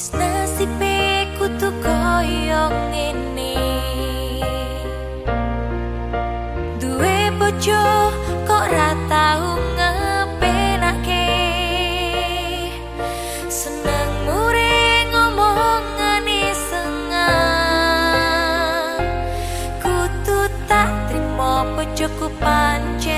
Wis nasibe kutu koyo ngene. Duwe bojo kok ra tau ngepenake. Seneng mure ngomongane sengah. Kutu tak trimo bojoku pancen.